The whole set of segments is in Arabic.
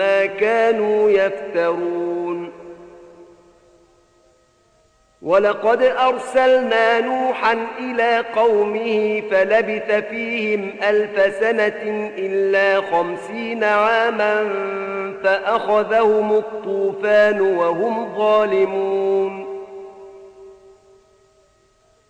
ما كانوا يفترون. ولقد أرسلنا نوحا إلى قومه فلبث فيهم ألف سنة إلا خمسين عاما فأخذهم الطوفان وهم ظالمون.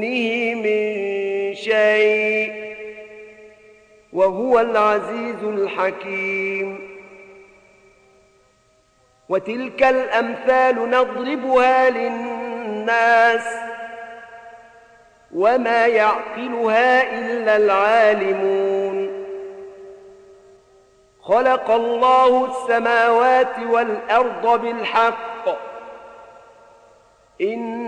دونه من شيء وهو العزيز الحكيم. وتلك الأمثال نضربها للناس وما يعقلها إلا العالمون. خلق الله السماوات والأرض بالحق. إن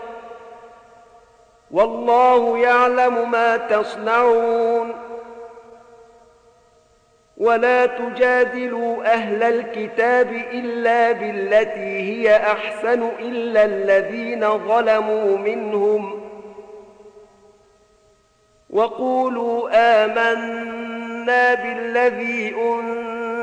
والله يعلم ما تصنعون. ولا تجادلوا أهل الكتاب إلا بالتي هي أحسن إلا الذين ظلموا منهم. وقولوا آمنا بالذي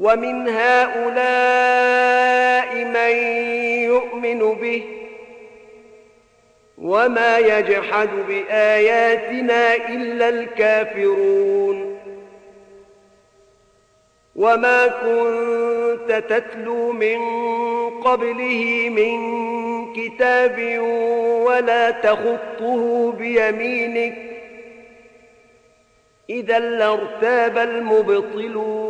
ومن هؤلاء من يؤمن به وما يجحد بآياتنا إلا الكافرون وما كنت تتلو من قبله من كتاب ولا تخطه بيمينك إذا لارتاب المبطلون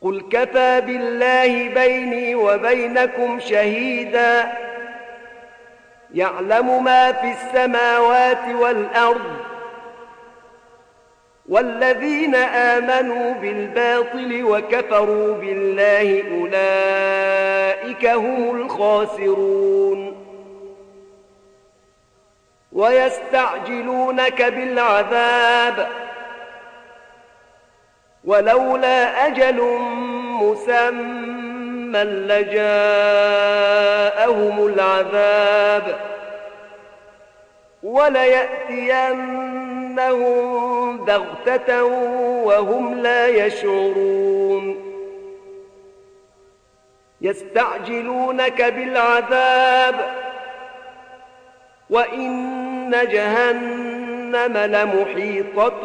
قل كفى بالله بيني وبينكم شهيدا يعلم ما في السماوات والأرض والذين آمنوا بالباطل وكفروا بالله أولئك هم الخاسرون ويستعجلونك بالعذاب ولولا أجل مسمى لجاءهم العذاب وليأتينهم بغتة وهم لا يشعرون. يستعجلونك بالعذاب وإن جهنم لمحيطة